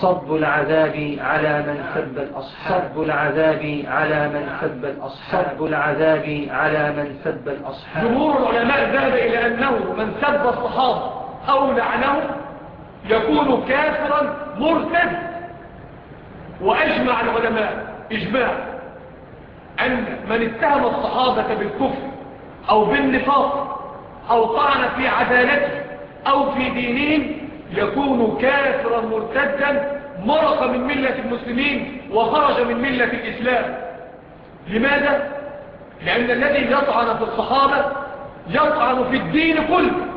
صب العذاب على من سب الأصحاب. العذاب على من سب الأصحاب. العذاب على من سب الأصحاب. جمهور العلماء ذهب إلى أنه من سب الصحابة أو لعنه يكون كافرا مرتد. وأجمع العلماء إجماع أن من اتهم الصحابة بالكفر أو بالنفاق أو طعن في عدالته أو في دينهم يكون كافرا مرتدا مرق من ملة المسلمين وخرج من ملة الإسلام لماذا؟ لأن الذي يطعن في الصحابة يطعن في الدين كله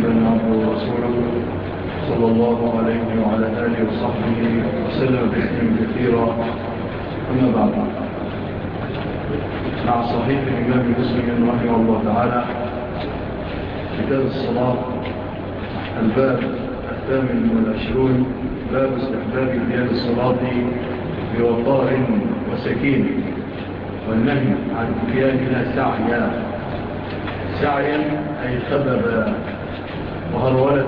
محمدا ورسوله صلى الله عليه وعلى آله وصحبه وسلم بإذن كثيرا. أما بعد. مع صحيح الإمام مسلم رحمه الله تعالى كتاب الصلاة الباب الثامن والعشرون باب استحباب قيام الصلاة بوقار وسكين والنهي عن قيامها سعيا. سعيا أي خبب وهرولة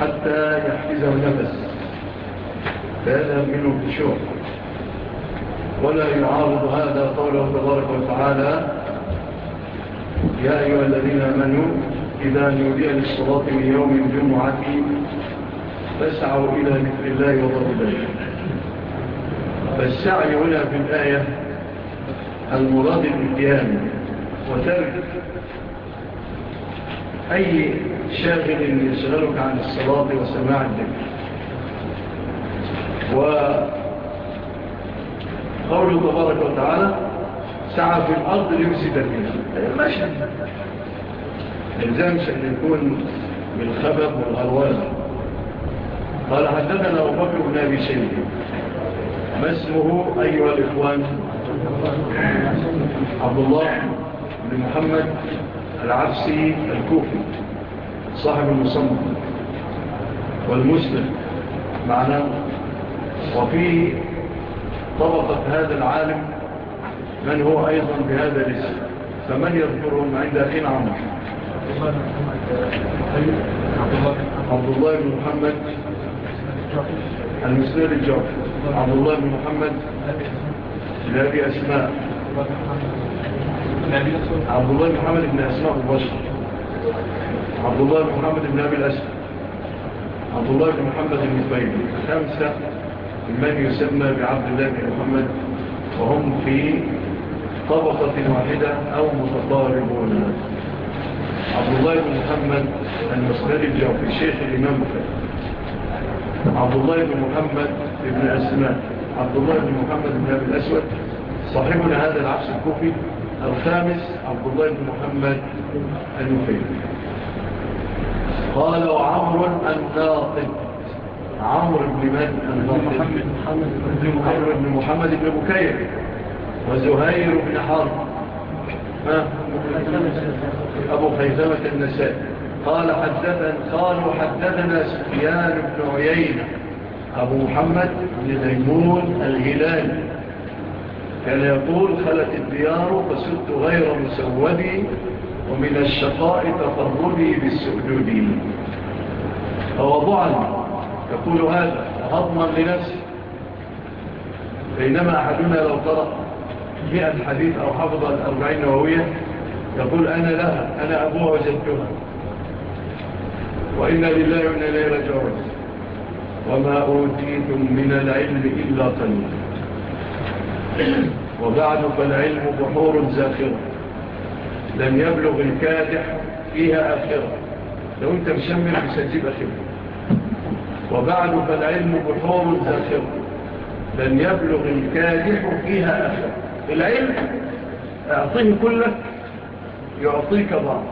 حتى يحفزه نفس فهذا منه في الشوق ولا يعارض هذا قوله تبارك وتعالى يا أيها الذين أمنوا إذا نودي للصلاة من يوم الجمعة فاسعوا إلى ذكر الله وضرب الله فالسعي هنا في الآية المراد الإتيان وترك أي شاغل يشغلك عن الصلاة وسماع الذكر وقوله تبارك وتعالى سعى في الأرض ليفسد فيها. مشهد الزمش أن يكون بالخبب والغروال قال حدثنا أبو بكر بن أبي شيخ ما اسمه أيها الإخوان؟ عبد الله بن محمد العبسي الكوفي صاحب المصمم والمسلم معنا وفي طبقة هذا العالم من هو أيضا بهذا الاسم. فمن يذكرهم عند أخينا عمر؟ عبد الله بن محمد المسلم الجعف عبد الله بن محمد لأبي أسماء. عبد الله بن محمد بن أسماء البشر عبد الله بن محمد بن أبي الأسد. عبد الله بن محمد بن زبيد خمسة من يسمى بعبد الله بن محمد. وهم في طبقة واحدة أو متضاربون عبد الله بن محمد المصري الجوفي شيخ الإمام بن عبد الله بن محمد بن أسماء. عبد الله بن محمد بن أبي الأسود. صاحبنا هذا العبس الكوفي الخامس عبد الله بن محمد النفيل قال عمرو الناطق. عمرو بن من؟ الناطق عمرو بن محمد. بن بكير. وزهير بن حرب. أبو خيزمة النساء قال حدثنا قالوا حدثنا سفيان بن عيينة. أبو محمد بن ديمون الهلالي. كان يقول خلت الديار فسدت غير مسودي ومن الشقاء تفردي بالسجود. فوضعا يقول هذا هضما لنفسه. بينما أحدنا لو قرأ مئة حديث أو حفظ الأربعين نووية يقول أنا لها أنا أبوها وجدتها. وإنا لله وإنا لي رجعون وما أوتيتم من العلم إلا قليلا. وبعد فالعلم بحور زاخرة. لم يبلغ الكادح فيها آخرة. لو انت مشمل مش هتجيب آخرة وبعد فالعلم بحور زاخرة. لم يبلغ الكادح فيها آخرة. العلم أعطيه كلك يعطيك بعض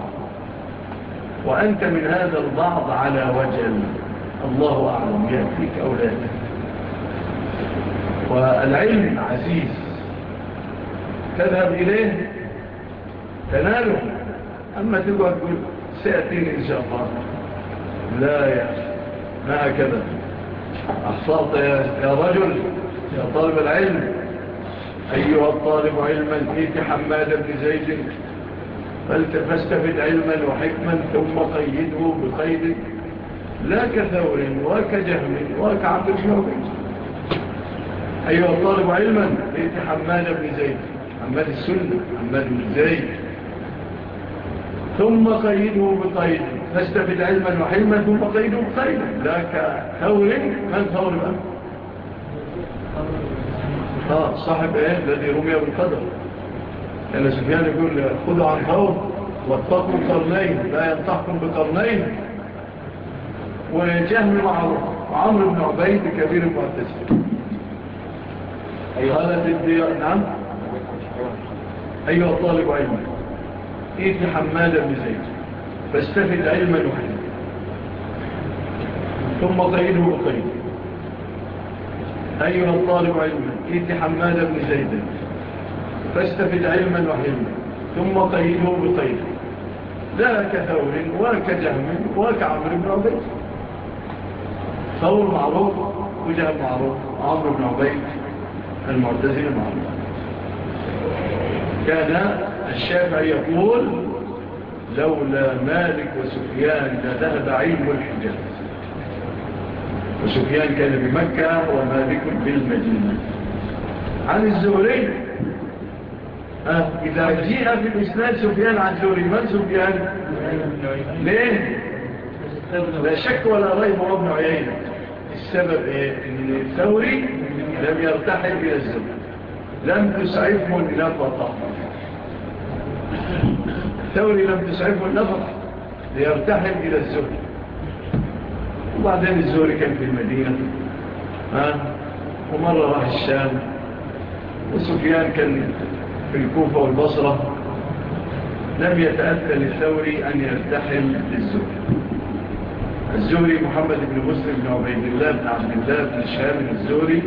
وأنت من هذا البعض على وجل. الله أعلم يأتيك أولادك والعلم عزيز. تذهب إليه تناله. أما تقعد تقول سيأتيني إن شاء الله. لا يا ما هكذا. أحصلت يا رجل يا طالب العلم. أيها الطالب علما فيك حماد بن زيد. فاستفد علما وحكما ثم قيده بقيد. لا كثور وكجهم وكعبد الشعبين أيها الطالب علما لقيت حمال بن زيد. حمال السنة حمال بن زيد. ثم قيده بقيده فاستفد علما وحلما ثم قيده بقيده لك ثور من ثور بقى. آه صاحب إيه الذي رمي بالقدر. لأن سفيان يقول خذوا عن ثور واتقوا قرنين لا ينطحكم بقرنين. وجهم معروف. عمر بن عبيد كبير المعتزين أيها الذي نعم. أيها الطالب علما إيد حمادة بن زيد فاستفد علما وحدا ثم قيده بقيد أيها الطالب علما إيد حمادة بن زيد فاستفد علما وحدا ثم قيده بقيد لا كثور ولا كجهم ولا كعمر بن عبيد. ثور معروف وجهم معروف عمر بن عبيد. المعتزلة مع كان الشافعي يقول لولا مالك وسفيان لذهب علم الحجاز وسفيان كان بمكة ومالك بالمدينة عن الزهري آه، إذا جيء في الإسلام سفيان عن الزهري من سفيان؟ ليه؟ لا شك ولا ريب ابن عيين السبب إيه؟ إن الثوري لم يرتحل إلى الزمن. لم تسعفه النفقة. الثوري لم تسعفه النفقة. ليرتحل إلى الزهري وبعدين الزهري كان في المدينة. ها؟ ومرة راح الشام. وسفيان كان في الكوفة والبصرة. لم يتأثى للثوري أن يرتحل للزهري الزهري محمد بن مسلم بن عبيد الله بن عبد الله بن الشام الزهري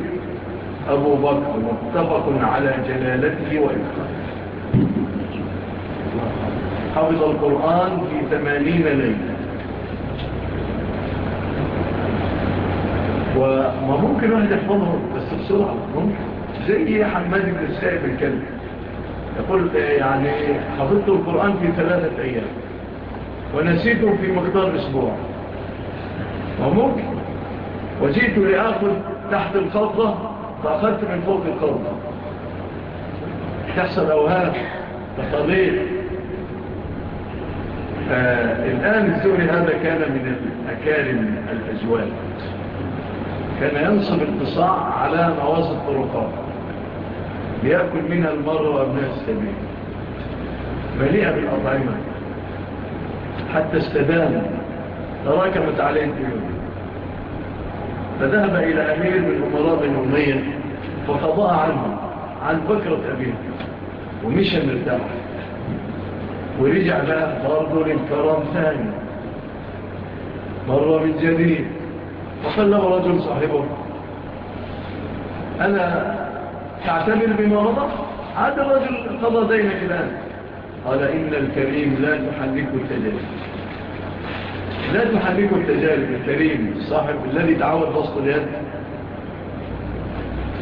أبو بكر متفق على جلالته وإفراده حفظ القرآن في ثمانين ليلة. وما ممكن واحد يحفظه؟ بس بسرعة. ممكن. زي إيه حماد بن السائب الكلب؟ يقول يعني حفظت القرآن في ثلاثة أيام. ونسيته في مقدار أسبوع. وممكن. وجئت لآخذ تحت الخطة فأخذت من فوق القوم. تحصل أوهام تطبيق آه، الآن الزهر هذا كان من أكارم الأزوال كان ينصب القصاع على مواسط الطرقات. ليأكل منها المر وأبناء السبيل. مليئة بالأطعمة. حتى استدام تراكمت عليه الديون. فذهب إلى أمير من أمراء الأمية فقضاء عنه عن بكرة أبيه ومشى مرتاح ورجع بقى برضه للكرام ثاني. مرة من جديد. وسلم رجل صاحبه. أنا تعتبر بما مضى؟ هذا الرجل قضى دينك الآن. قال إن الكريم لا تحرك التجلس لا تحركوا التجارب الكريم صاحب الذي تعود بسط اليد.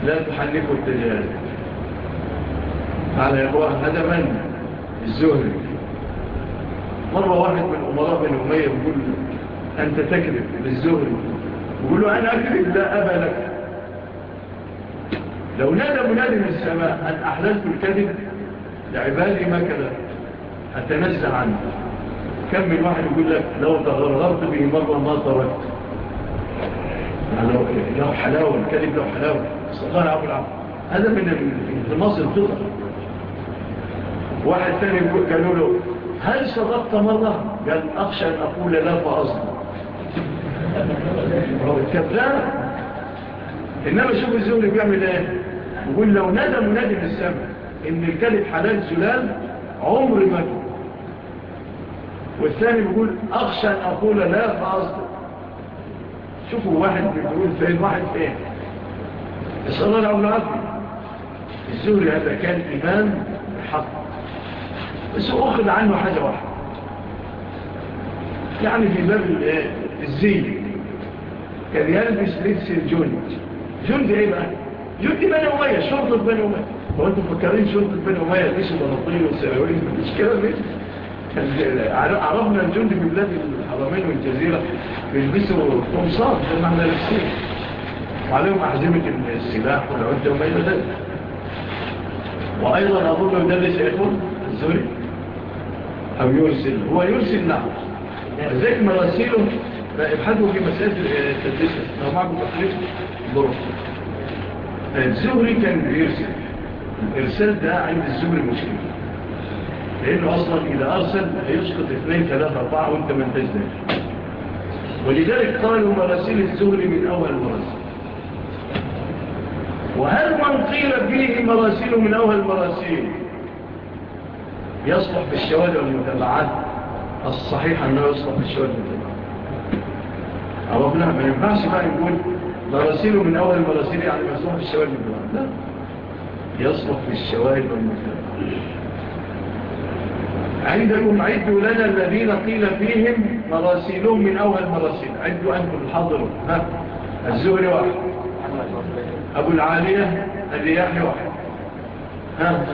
لا تحركوا التجارب على يقوى هذا من؟ الزهري مرة واحد من أمراء بن أمية يقول أنت تكذب للزهري؟ يقول له أنا أكذب لا أبا لك. لو نادى منادي من السماء أن أحدثت الكذب لعبادي ما كذب أتنزل عنه. كم من واحد يقول لك لو تغرغرت به مرة ما تركت إيه؟ لو حلاوة الكلب لو حلاوة. استطلع أبو العبد هذا من المصر الفطر واحد ثاني قالوا له هل صدقت مرة؟ قال أخشى أن أقول لا فأصدق. كذاب إنما شوف الزولي بيعمل إيه؟ يقول لو ندم ندم السمع إن الكلب حلال زلال عمر ما والثاني بيقول أخشى أن أقول لا فأصدق شوفوا واحد بيقول فين واحد فين. الصلاة الله العون الزهري هذا كان إمام حق بس أخذ عنه حاجة واحدة. يعني في باب الزي كان يلبس لبس الجند. جند إيه بقى؟ جند بني أمية شرطة بني أمية. هو فكرين مفكرين شرطة بني أمية؟ ليش بنطير والسراويل مش كده الجزيرة عربنا الجند من بلاد الحرمين والجزيرة. يلبسوا قمصات زي ما إحنا لبسين وعليهم أحزمة السلاح والعدة وما إلى ذلك وأيضا أظن يدلس يكون الزوري. أو يرسل. هو يرسل نعم. نحو ازيك مراسيله ابحثوا في مسألة آه، التدريس لو معكم تقريب بروف الزهري كان بيرسل. الإرسال ده عند الزهري مشكلة. لأنه أصلا إذا أرسل هيسقط اثنين ثلاثة أربعة وإنت من تجدش ولذلك قالوا مراسيل الزهر من أول مراسيل. وهل من قيل فيه مراسيل من أول مراسيل؟ يصلح بالشواد والمتبعات الصحيح أنه يصلح بالشواد والمتبعات أو أبناء ما ينفعش بقى يقول مراسيل من أول مراسيل يعني يصلح بالشواد والمتبعات لا. يصلح بالشواد والمتبعات عندكم عدوا لنا الذين قيل فيهم مراسيلهم من أول مراسل عدوا أنتم حضروا ها؟ الزهري واحد. أبو العالية الرياحي واحد. ها؟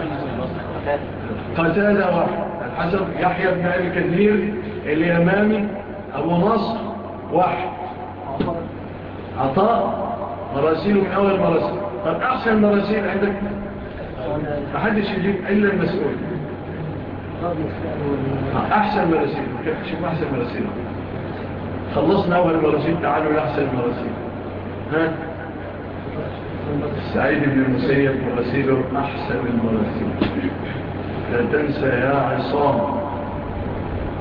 قتالة واحد. الحسن يحيى بن أبي كثير اليمامي أبو نصر واحد. عطاء مراسيل من أول مراسل طب أحسن مراسيل عندك؟ محدش يجيب إلا المسؤول. أحسن مراسيل شوف أحسن مراسيل خلصنا أول مراسيل تعالوا لأحسن مراسيل ها؟ سعيد بن المسيب مراسيله أحسن المراسيل لا تنسى يا عصام.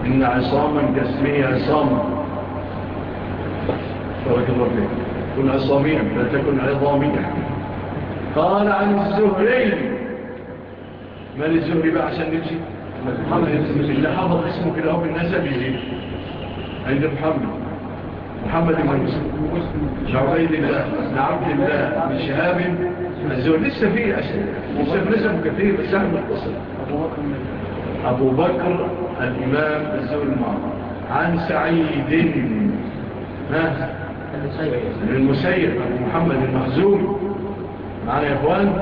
إن عصاما كاسمه عصاما بارك الله فيك. كن عصاميا لا تكن عظاميا. قال عن الزهري من الزهري بأحسن عشان محمد اللي حفظ اسمه كده هو النسبي إيه عيد محمد. محمد بن مسلم. لعبيد الله لعبد الله لشهاب الزهر لسه في أسئلة. لسه نسب كثير بس إحنا اتصل أبو بكر الإمام الزهر المعروف. عن سعيد. ها؟ المسيب. أبو محمد المخزوم. معنا يا أخوان؟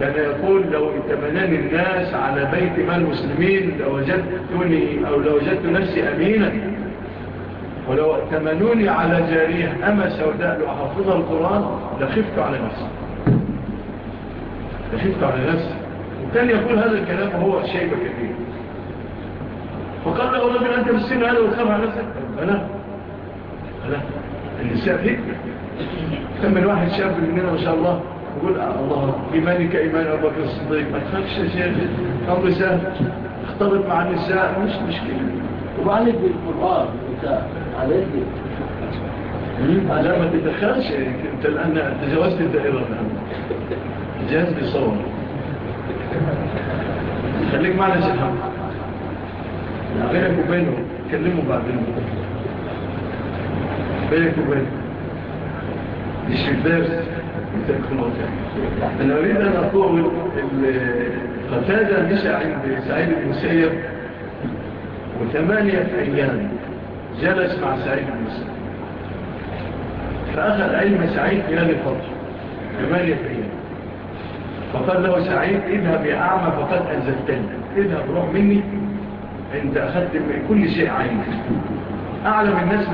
كان يقول لو اتمناني الناس على بيت مع المسلمين لوجدتني أو لوجدت نفسي أمينا. ولو اتمنوني على جارية أما سوداء لأحفظها القرآن لخفت على نفسي. لخفت على نفسي. وكان يقول هذا الكلام وهو شيء كبير. فقال له ربنا أنت بالسن هذا وتخاف على نفسك؟ أنا. أنا. النساء فكرة ثم الواحد شاب مننا ما شاء الله يقول الله إيمانك إيمان أبوك الصديق. ما تخافش يا شيخ. سهل. اختلط مع النساء. مش مشكلة. وبعليك بالقرآن أنت عليك. لا ما تدخلش أنت الآن تجاوزت الدائرة الآن. جهاز بيصور خليك معنا يا شيخ بينك وبينه. كلمه بعدين بينك وبينه. مش في الدرس أنا أريد أن أقول القتادة مشى عند سعيد بن سيب وثمانية أيام جلس مع سعيد بن سيب فأخذ علم سعيد في هذه الفترة. ثمانية أيام فقال له سعيد اذهب يا أعمى فقد أنزلتني. اذهب روح مني أنت أخذت من كل شيء عيني. أعلم الناس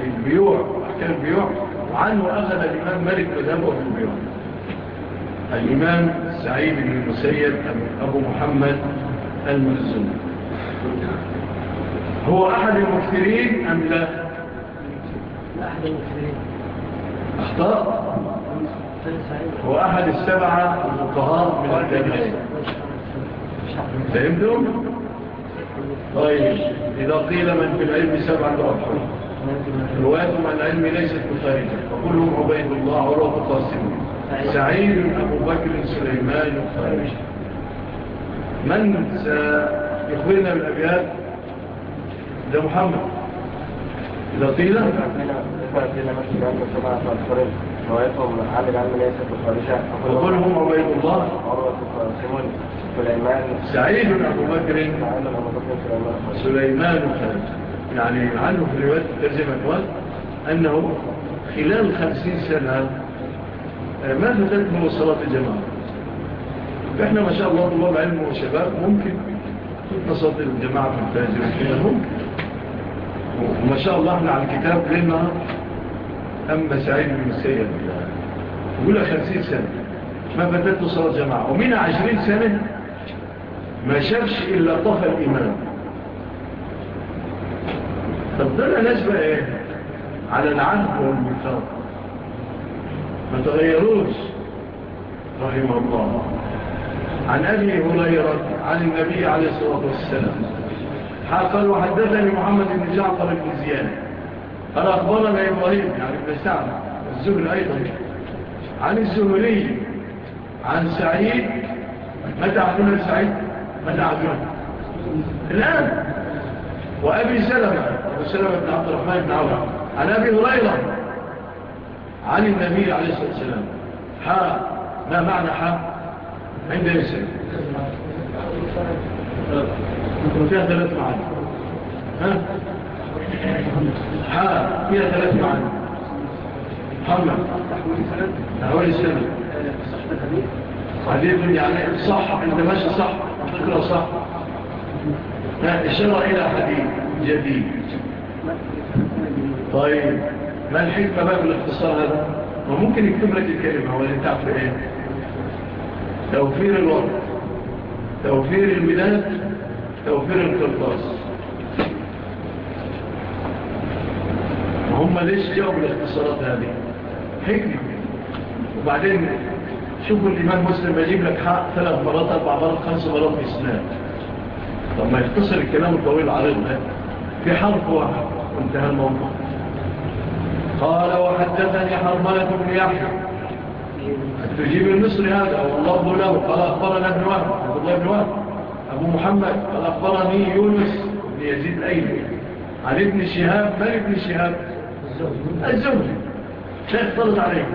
بالبيوع أحكام البيوع. وعنه أخذ الإمام مالك وذهبه في البيان الإمام سعيد بن المسيد أبو محمد المرزون هو أحد المكثرين أم لا؟ أحد المكثرين. أخطاء هو أحد السبعة المطهار من التابعين. فهمتم؟ طيب إذا قيل من في العلم سبعة أفضل رواه عن العلم ليست بخارجة. وكلهم عبيد الله عروة قاسم سعيد أبو بكر سليمان خارج من سيخبرنا بالأبيات ده محمد. إذا طيلة عن العلم ليست بخارجة وكلهم عبيد الله. عروة قاسم سليمان سعيد أبو بكر سليمان خارج يعني عنه في رواية الترجمة كمان أنه خلال خمسين سنة آه، ما فاتت من صلاة الجماعة. فإحنا ما شاء الله طلاب علم وشباب ممكن تتنا الجماعة في الفاجر ممكن وما شاء الله إحنا على الكتاب لنا أما سعيد بن السيد يقول خمسين سنة ما فاتت صلاة جماعة ومن عشرين سنة ما شافش إلا طفى الإمام. طب ده العلاج بقى إيه؟ على العهد والمثال ما تغيروش. رحمه الله. عن أبي هريرة عن النبي عليه الصلاة والسلام. قال وحدثني محمد بن جعفر بن زياد. قال أخبرنا إبراهيم يعني ابن سعد الزهر أيضا. عن الزهري عن سعيد. متى عبدنا سعيد؟ متى عبدنا؟ الآن. وأبي سلمة. وسلم بن عبد الرحمن بن عوام عن أبي هريرة. عن النبي عليه الصلاة والسلام. حاء ما معنى حاء عند يسر فيها ثلاث معاني. ها؟ حا فيها ثلاث معاني. محمد تحويل السلام قليل يعني صح عند ماشي صح. فكرة صح. الشرع إلى حديث جديد. طيب ما الحكمة بقى بالاختصار هذا؟ وممكن يكتب لك الكلمة هو اللي تعرف إيه؟ توفير الوقت توفير الميلاد توفير القرطاس. هم ليش جاءوا بالاختصارات هذه؟ حكمة. وبعدين شوفوا الإمام مسلم يجيب لك حق ثلاث مرات أربع مرات خمس مرات في سنة طب ما يختصر الكلام الطويل العريض ده في حرف واحد وانتهى الموضوع. قال وحدثني حرملة بن يحيى. تجيب المصري هذا والله له قال أخبرنا ابن وهب. عبد الله بن وهب. أبو محمد. قال أخبرني يونس بن يزيد الأيلي. عن ابن شهاب. من ابن شهاب؟ الزوجي. شيخ طلت عليه.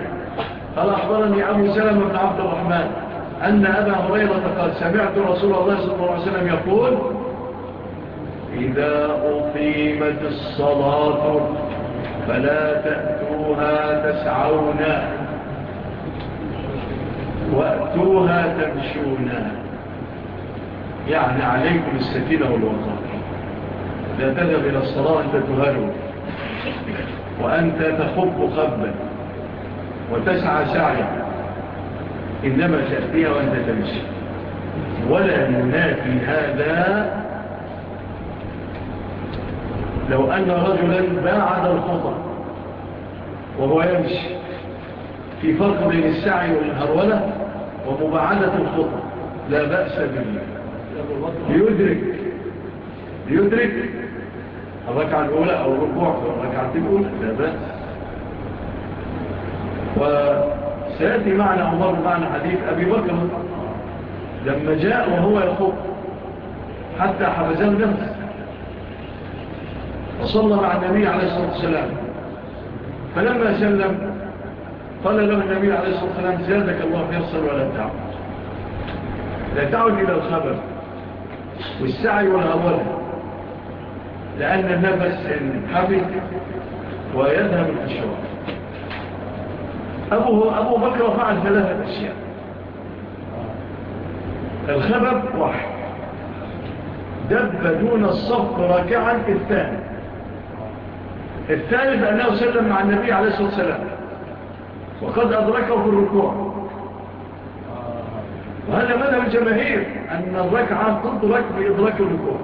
قال أخبرني أبو سلم بن عبد الرحمن أن أبا هريرة قال سمعت رسول الله صلى الله عليه وسلم يقول إذا أقيمت الصلاة فلا تأتوها تسعون. وأتوها تمشون. يعني عليكم السكينة والوقار لا تذهب إلى الصلاة أنت تهرب وأنت تخب خبا. وتسعى سعيا. إنما تأتيها وأنت تمشي. ولا ينافي هذا لو أن رجلا باعد الخطأ وهو يمشي في فرق بين السعي والهرولة ومباعدة الخطأ لا بأس به. ليدرك ليدرك الركعة الأولى أو الركوع الركعة الأولى لا بأس. وسيأتي معنا عمر معنا حديث أبي بكر لما جاء وهو يخط حتى حفزان نفسه وصلى مع النبي عليه الصلاة والسلام. فلما سلم قال له النبي عليه الصلاة والسلام زادك الله فيصل ولا تعود لا تعود إلى الخبر والسعي والأول لأن النفس الحبي ويذهب الأشوار أبو, أبو بكر فعل ثلاثة أشياء. الخبر واحد. دب دون الصف ركعا الثاني. الثالث أنه سلم مع النبي عليه الصلاة والسلام. وقد أدركه في الركوع. وهذا مذهب الجماهير أن الركعة تدرك بإدراك الركوع.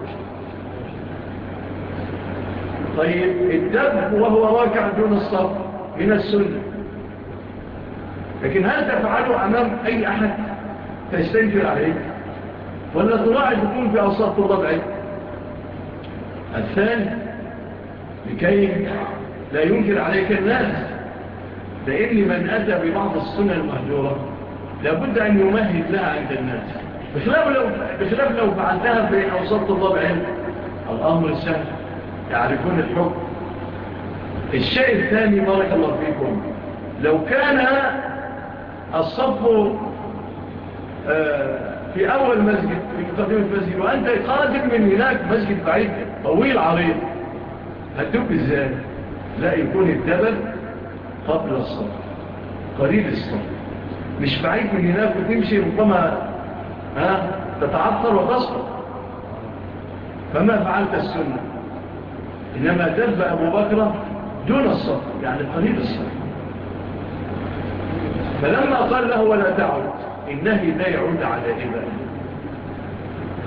طيب الدب وهو راكع دون الصف من السنة. لكن هل تفعله أمام أي أحد؟ تستنفر عليه. ولا تراعي تكون في أوسط الضبع الثاني لكي لا ينكر عليك الناس. لأن من أتى ببعض السنة المهجورة لابد أن يمهد لها عند الناس. بخلاف لو, بخلاف لو فعلتها في أوسط الله بعلم الأمر السهل يعرفون الحكم. الشيء الثاني بارك الله فيكم. لو كان الصف آه، في أول مسجد في قديم المسجد وأنت قادم من هناك مسجد بعيد طويل عريض هتوب إزاي لا يكون التبن قبل الصبر قليل الصبر مش بعيد من هناك وتمشي ربما ها تتعطر وتصبر فما فعلت السنة؟ إنما دب أبو بكر دون الصبر يعني قليل الصبر فلما قال له ولا تعود النهي لا يعود على إبان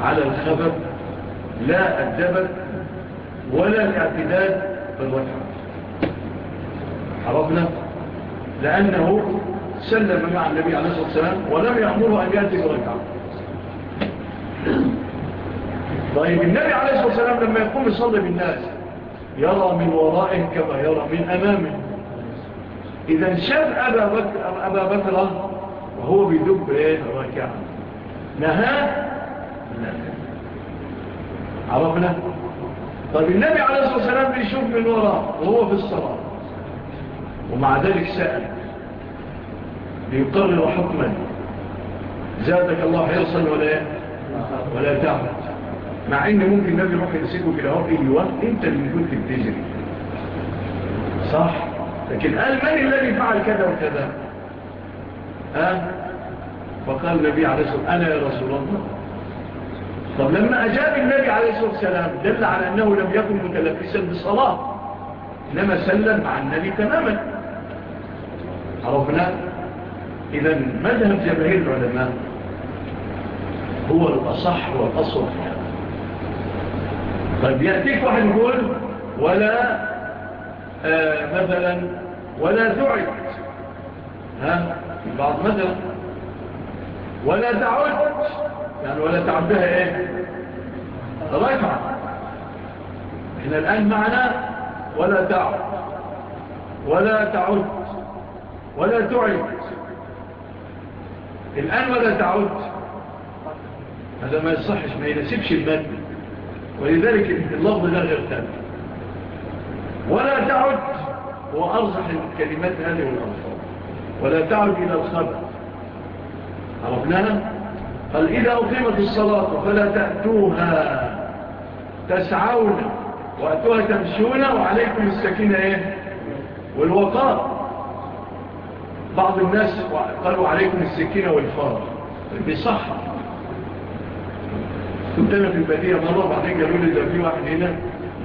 على الخبر لا الدبل ولا الاعتداد في الوجه. عرفنا؟ لأنه سلم مع النبي عليه الصلاة والسلام ولم يأمره أن يأتي بركعة. طيب النبي عليه الصلاة والسلام لما يقوم يصلي بالناس يرى من ورائه كما يرى من أمامه. إذا شاف أبا بكر, أبا بكر وهو بيدب إيه ركعة نهى. عرفنا؟ طب النبي عليه الصلاة والسلام بيشوف من وراء وهو في الصلاة. ومع ذلك سأل. بيقرر حكما. زادك الله حرصا ولا ولا تعمل مع إن ممكن النبي يروح يمسكه في الهواء أيوه أنت اللي كنت بتجري. صح. لكن قال من الذي فعل كذا وكذا؟ ها؟ فقال النبي عليه الصلاة والسلام أنا يا رسول الله. طب لما أجاب النبي عليه الصلاة والسلام دل على أنه لم يكن متلبسا بالصلاة إنما سلم مع النبي تماما. عرفنا؟ إذا مذهب جماهير العلماء هو الأصح والأصوح. طيب يأتيك واحد يقول ولا آه، مثلا ولا تعد. ها؟ بعض مثلا ولا تعد. يعني ولا تعبها إيه؟ رفع إحنا الآن معنا ولا تعب ولا تعد ولا تعد. الآن ولا تعد. هذا ما يصحش ما ينسبش المادة. ولذلك اللفظ ده غير ثابت. ولا تعد هو ارجح الكلمات هذه والأرزح ولا تعد إلى الخبر. عرفناها؟ قال إذا أقيمت الصلاة فلا تأتوها. تسعون وأتوها تمشون وعليكم السكينة إيه؟ والوقار. بعض الناس قالوا عليكم السكينة والفار. بصحة كنت أنا في البادية مرة بعدين قالوا لي ده في واحد هنا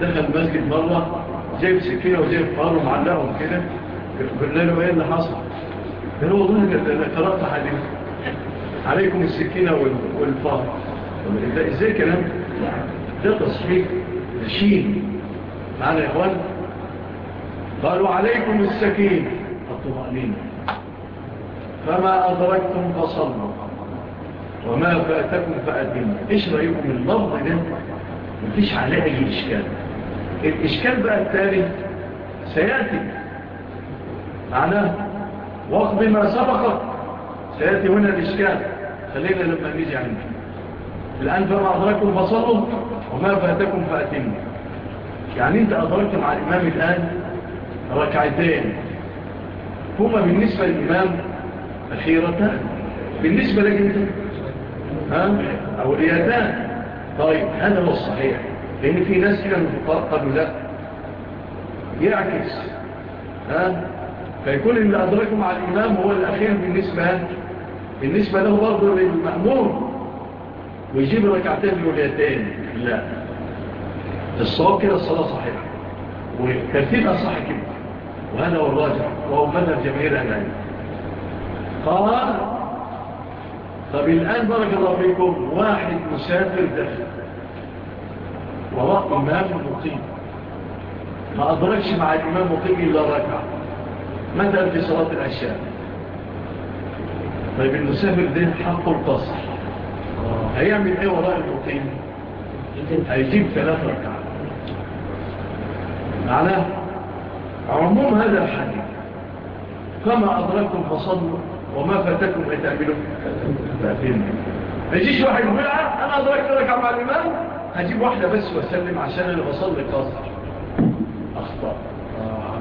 دخل المسجد مرة جايب السكينة وجايب فار ومعلقهم كده. قلنا له إيه اللي حصل؟ قالوا والله أنا قرأت حديث. عليكم السكينة والفار إزاي كلام ده تصحيح نشين معنا يا إخوان؟ قالوا عليكم السكين الطمأنين فما أدركتم فصلنا. وما فأتكم فأدموا إيش رأيكم اللفظ ده؟ مفيش عليه أي إشكال. الإشكال بقى التالي سيأتي. معناه واقضي ما سبقك سيأتي هنا الإشكال. خلينا لما نيجي عندنا الآن فما أدركم فصلوا وما فاتكم فأتموا يعني أنت أدركت مع الإمام الآن ركعتين. هما بالنسبة للإمام أخيرتان. بالنسبة لك أنت؟ ها؟ ريادان طيب هذا هو الصحيح. لأن في ناس كده مفقار قالوا لا. يعكس. ها؟ فيكون اللي أدركه مع الإمام هو الأخير بالنسبة بالنسبة له برضه المأمور ويجيب ركعتين لوليتين لا. الصواب كده الصلاة صحيحة. والترتيب صحيح كده. وهذا هو الراجع وهو مذهب جماهير أهل قال طب الآن بارك الله فيكم واحد مسافر دخل وراء إمام مقيم. ما أدركش مع الإمام مقيم إلا ركع مدى في صلاة العشاء؟ طيب المسافر ده حقه القصر. هيعمل إيه وراء المقيم. هيجيب ثلاث ركعات. معنى عموم هذا الحديث فما أدركتم فصلوا وما فاتكم هتعملوا فاتين ما يجيش واحد يقول آه، أنا أدركت لك مع الإمام. هجيب واحدة بس وأسلم عشان أنا بصلي قصر أخطأ. آه،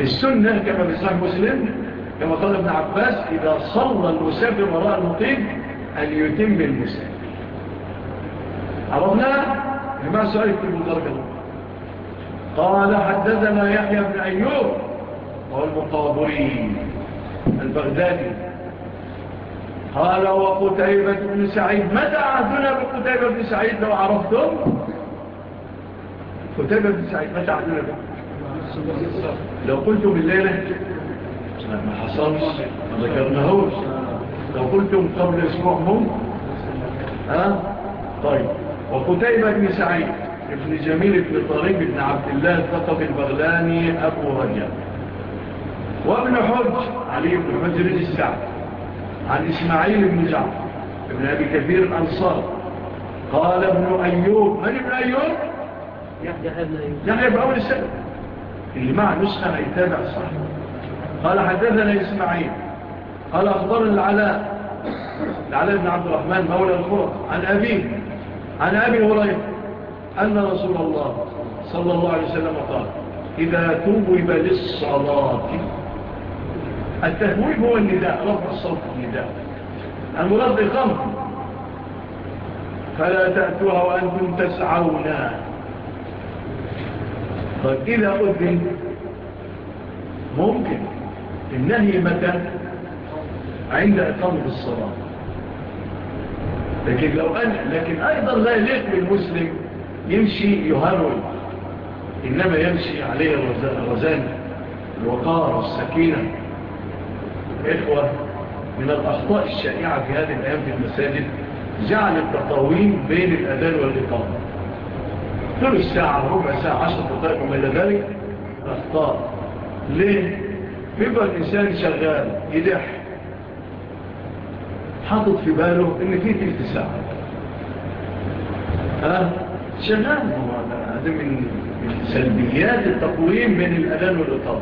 السنة كما بيصح مسلم كما قال ابن عباس إذا صلى المسافر وراء المقيم أن يتم المسافر. عرضنا لما سألت المدرجة قال حدثنا يحيى بن أيوب وهو المقابري البغدادي. قال وقتيبة بن سعيد. متى عهدنا بقتيبة بن سعيد؟ لو عرفتم. قتيبة بن سعيد متى عهدنا؟ بقتيبة لو قلتم الليلة. ما حصلش ما ذكرناهوش. لو قلتم قبل أسبوع هم ها؟ طيب. وقتيبة بن سعيد ابن جميل بن طريب بن عبد الله الثقب البغلاني أبو رجاء وابن حج علي بن حجر السعد عن إسماعيل بن جعفر ابن أبي كثير الأنصار. قال ابن أيوب من ابن أيوب؟ يحيى ابن أيوب. يحيى ابن أيوب. اللي مع نسخة ايتابع صحيح قال حدثنا إسماعيل. قال أخبر العلاء. العلاء بن عبد الرحمن مولى الخرق عن أبيه عن أبي هريرة. أن رسول الله صلى الله عليه وسلم قال إذا توب للصلاة. التهويب هو النداء رفع الصوت النداء. المرض خمر فلا تأتوها وأنتم تسعون. طيب إذا أذن ممكن. النهي متى عند إقامة الصلاة لكن لو قال لكن أيضا لا يليق بالمسلم يمشي يهرول. إنما يمشي عليه الرزان الوقار والسكينة إخوة من الأخطاء الشائعة في هذه الأيام في المساجد جعل التطاوين بين الأذان والإقامة. ثلث ساعة ربع ساعة عشر دقائق وما إلى ذلك أخطاء. ليه؟ بيبقى الإنسان شغال يدح حاطط في باله إن فيه تلت ساعة. ها؟ شغال هذا من سلبيات التقويم بين الأذان والإطار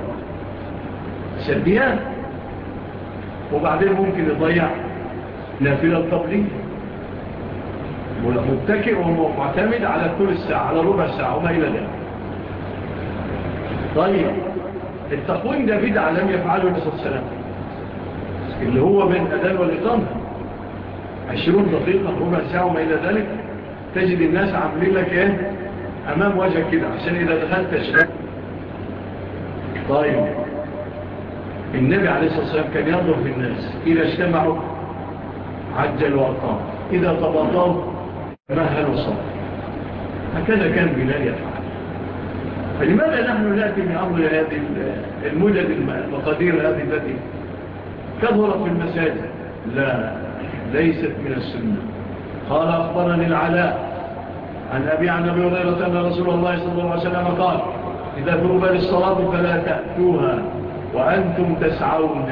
سلبيات. وبعدين ممكن يضيع نافلة التقليد. متكئ ومعتمد على كل الساعة على ربع ساعة وما إلى ذلك. طيب. التقويم ده بدعة لم يفعله الرسول السلام اللي هو من أدان والإطامة عشرون دقيقة ربع ساعة وما إلى ذلك. تجد الناس عاملين لك إيه أمام وجهك كده عشان إذا دخلت شباب طيب. النبي عليه الصلاة والسلام كان ينظر في الناس. إذا اجتمعوا عجل وأقام إذا تبطلوا مهلوا صار هكذا كان بلال يفعل. فلماذا نحن نأتي بأمر هذه المدد المقادير هذه التي كبرت في المساجد؟ لا ليست من السنة. قال أخبرني العلاء عن أبي عن أبي هريرة أن رسول الله صلى الله عليه وسلم قال إذا ذهب للصلاة فلا تأتوها وأنتم تسعون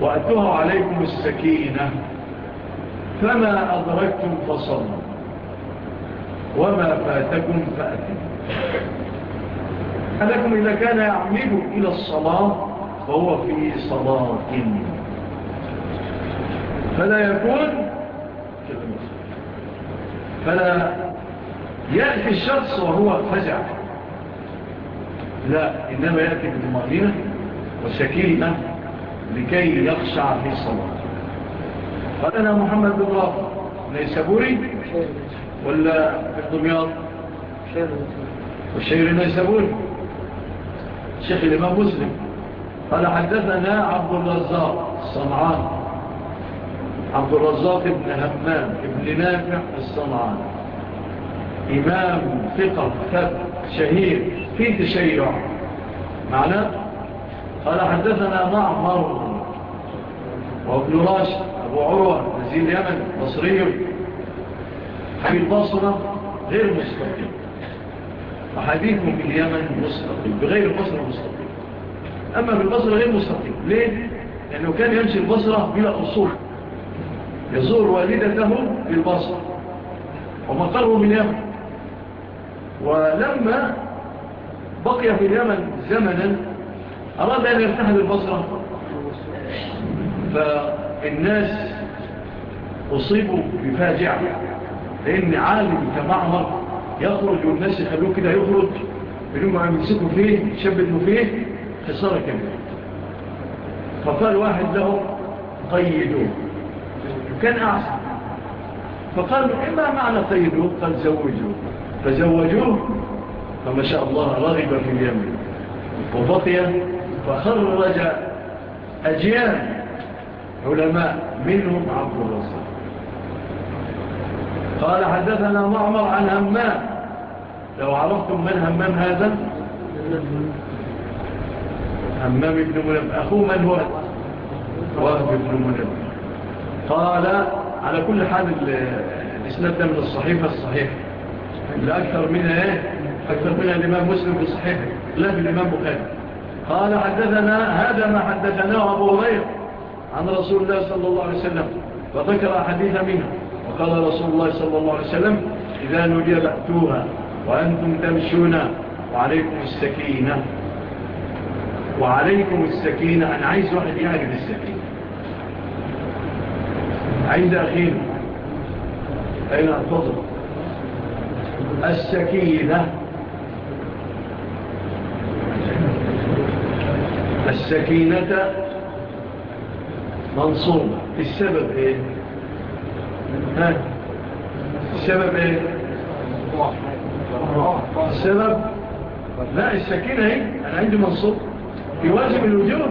وأتوها عليكم السكينة. فما أدركتم فصلوا وما فاتكم فأتكم أنكم إذا كان يعمل إلى الصلاة فهو في صلاة. فلا يكون فلا يأتي الشخص وهو فزع. لا إنما يأتي بالمؤمنة وسكينة لكي يخشع في الصلاة. قالنا محمد بن رافع نيسابوري ولا في الضميار والشير نيسابوري شيخ الإمام مسلم. قال حدثنا عبد الرزاق الصمعان. عبد الرزاق ابن همام ابن نافع الصمعان. إمام ثقة شهير في تشيع. معنى؟ قال حدثنا معمر وابن راشد أبو عروة نزيل يمن مصري في البصرة غير مستقيم. أحاديثهم في اليمن مستقيم. بغير البصرة مستقيم. أما في البصرة غير مستقيم. ليه؟ لأنه كان يمشي البصرة بلا أصول. يزور والدته بالبصرة. ومقره من يمن ولما بقي في اليمن زمنا أراد أن يرتاح للبصرة فالناس أصيبوا بفاجعة. لأن عالم كمعمر يخرج والناس يخلوه كده يخرج يقولوا عم يمسكوا فيه يشبتوا فيه خسارة كبيرة فقال واحد له قيدوه وكان أحسن. فقال إما معنى قيدوه قال زوجوه. فزوجوه فما شاء الله رغب في اليمن وبقي فخرج أجيال علماء منهم عبد الرزاق. قال حدثنا معمر عن همام. لو عرفتم من همام هذا؟ همام ابن ملب أخوه من هو؟ وهب ابن ملب قال على كل حال الإسناد ده من الصحيفة الصحيحة اللي أكثر منها إيه؟ أكثر منها الإمام مسلم في لا بالإمام الإمام قال حدثنا هذا ما حدثناه أبو غير عن رسول الله صلى الله عليه وسلم وذكر أحاديث منه. قال رسول الله صلى الله عليه وسلم إذا نودي فأتوها وأنتم تمشون وعليكم السكينة. وعليكم السكينة أنا عايز واحد يعجب السكينة. عايز أخير أين أتضر السكينة. السكينة منصومة السبب إيه؟ السبب إيه السبب لا السكينة إيه أنا عندي منصوب يواجب الوجود